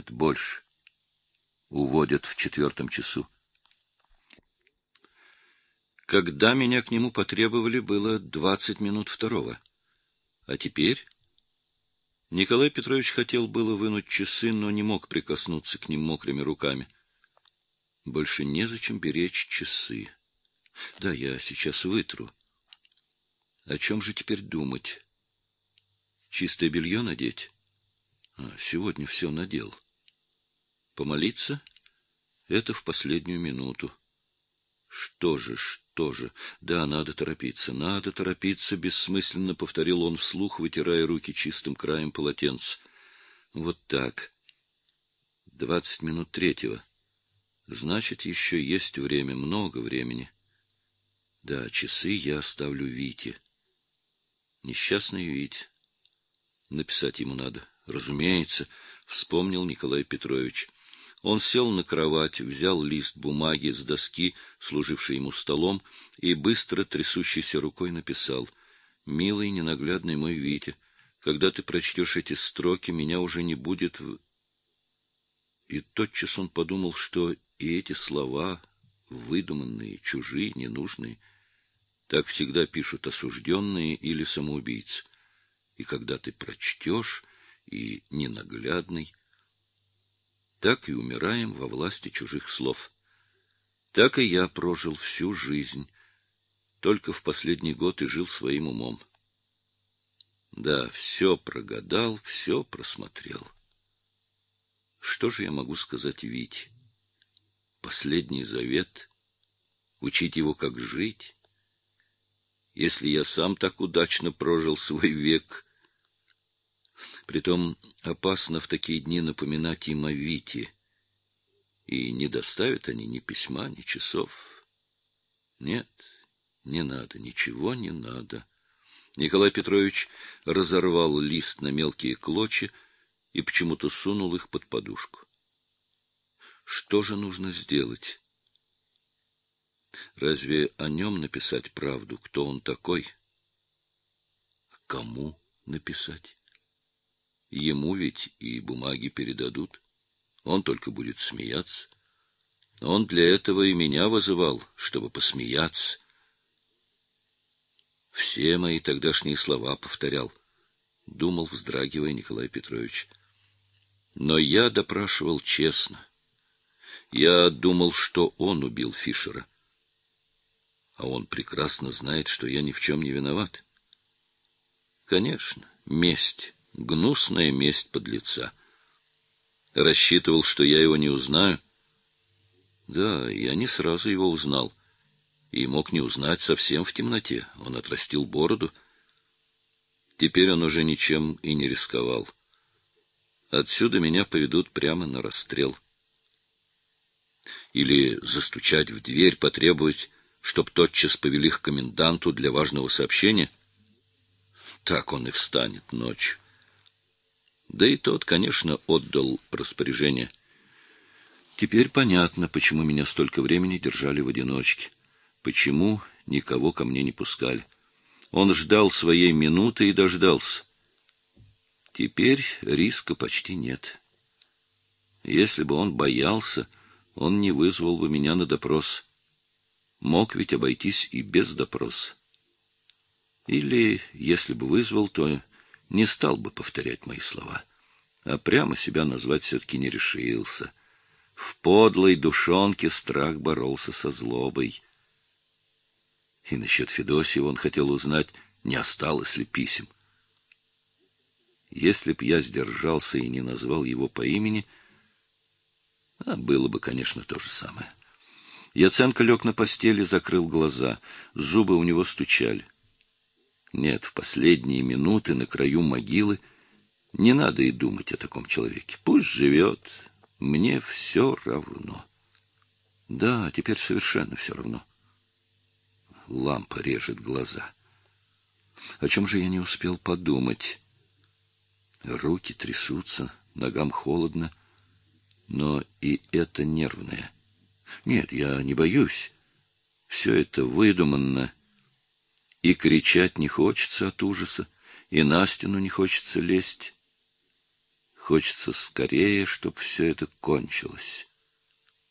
Нет, больше. Уводят в четвертом часу. Когда меня к нему потребовали, было двадцать минут второго. А теперь... Николай Петрович хотел было вынуть часы, но не мог прикоснуться к ним мокрыми руками. Больше незачем беречь часы. Да, я сейчас вытру. О чем же теперь думать? Чистое белье надеть? А, сегодня все надел. Помолиться? Это в последнюю минуту. Что же, что же? Да, надо торопиться, надо торопиться, бессмысленно повторил он вслух, вытирая руки чистым краем полотенца. Вот так. Двадцать минут третьего. Значит, еще есть время, много времени. Да, часы я оставлю Вите. Несчастный Вите. Написать ему надо. Разумеется, вспомнил Николай Петрович. Он сел на кровать, взял лист бумаги с доски, служившей ему столом, и быстро трясущейся рукой написал: "Милый ненаглядный мой Витя, когда ты прочтешь эти строки, меня уже не будет. И тотчас он подумал, что и эти слова выдуманные, чужие, ненужные, так всегда пишут осужденные или самоубийцы. И когда ты прочтешь и ненаглядный, так и умираем во власти чужих слов. Так и я прожил всю жизнь, только в последний год и жил своим умом. Да, все прогадал, все просмотрел. Что же я могу сказать Вите? Последний завет — учить его, как жить. Если я сам так удачно прожил свой век — Притом опасно в такие дни напоминать им о Вите. И не доставят они ни письма, ни часов. Нет, не надо, ничего не надо. Николай Петрович разорвал лист на мелкие клочья и почему-то сунул их под подушку. Что же нужно сделать? Разве о нем написать правду, кто он такой? Кому написать? Ему ведь и бумаги передадут. Он только будет смеяться. Он для этого и меня вызывал, чтобы посмеяться. Все мои тогдашние слова повторял, думал, вздрагивая Николай Петрович. Но я допрашивал честно. Я думал, что он убил Фишера. А он прекрасно знает, что я ни в чем не виноват. Конечно, месть Гнусная месть подлеца. Рассчитывал, что я его не узнаю. Да, я не сразу его узнал. И мог не узнать совсем в темноте. Он отрастил бороду. Теперь он уже ничем и не рисковал. Отсюда меня поведут прямо на расстрел. Или застучать в дверь, потребовать, чтоб тотчас повели к коменданту для важного сообщения. Так он и встанет ночью. Да и тот, конечно, отдал распоряжение. Теперь понятно, почему меня столько времени держали в одиночке. Почему никого ко мне не пускали. Он ждал своей минуты и дождался. Теперь риска почти нет. Если бы он боялся, он не вызвал бы меня на допрос. Мог ведь обойтись и без допроса. Или, если бы вызвал, то не стал бы повторять мои слова, а прямо себя назвать все-таки не решился. В подлой душонке страх боролся со злобой. И насчет Федосьева он хотел узнать, не осталось ли писем. Если б я сдержался и не назвал его по имени, а было бы, конечно, то же самое. Яценко лег на постели, закрыл глаза. Зубы у него стучали. Нет, в последние минуты на краю могилы не надо и думать о таком человеке. Пусть живет. Мне все равно. Да, теперь совершенно все равно. Лампа режет глаза. О чем же я не успел подумать? Руки трясутся, ногам холодно, но и это нервное. Нет, я не боюсь. Все это выдуманно и кричать не хочется от ужаса, и на стену не хочется лезть. Хочется скорее, чтобы все это кончилось.